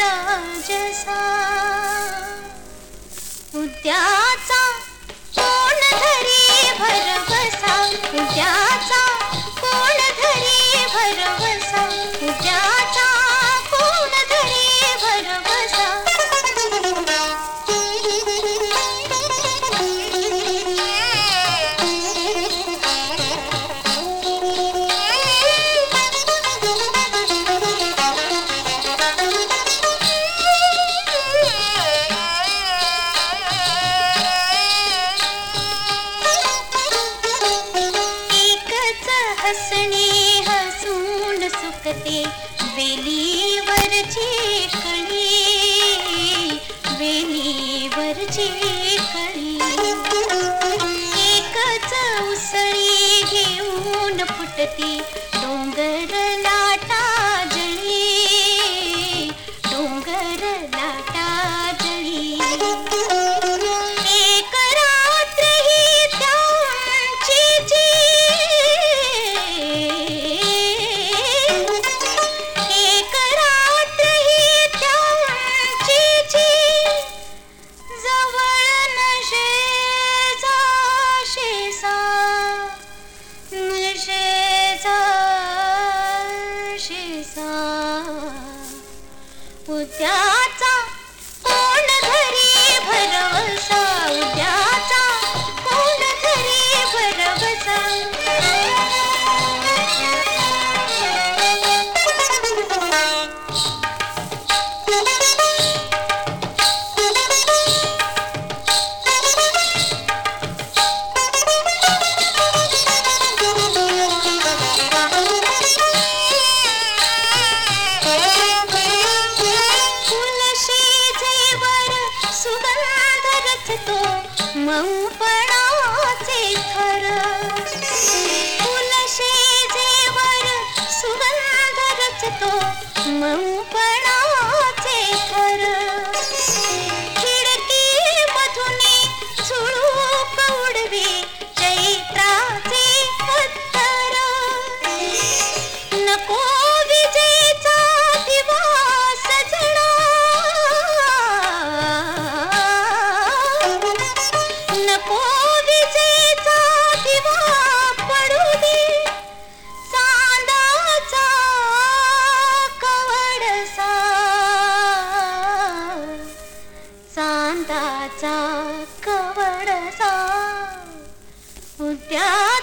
राजसा। उद्याचा हसणे हसून सुखते वेलीवरचे कणे वेलीवरचे कणे एकच उसळी घेऊन फुटते डोंगरला 我叫阿茶。तो मऊ पर कांदाचा कवडसा उद्या